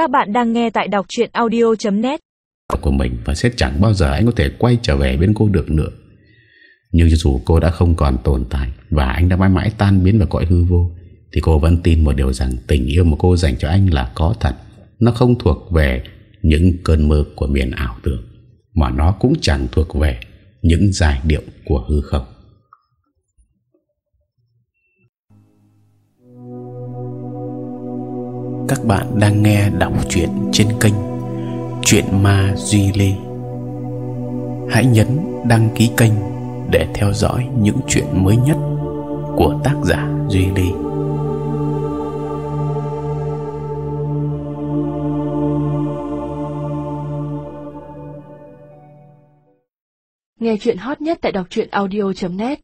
Các bạn đang nghe tại đọc chuyện audio.net của mình và sẽ chẳng bao giờ anh có thể quay trở về bên cô được nữa. Nhưng dù cô đã không còn tồn tại và anh đã mãi mãi tan biến vào cõi hư vô, thì cô vẫn tin một điều rằng tình yêu mà cô dành cho anh là có thật. Nó không thuộc về những cơn mơ của miền ảo tưởng, mà nó cũng chẳng thuộc về những giải điệu của hư không. Các bạn đang nghe đọc truyện trên kênh Chuyện Ma Duy Lê. Hãy nhấn đăng ký kênh để theo dõi những chuyện mới nhất của tác giả Duy Lê. Nghe chuyện hot nhất tại đọc truyện audio.net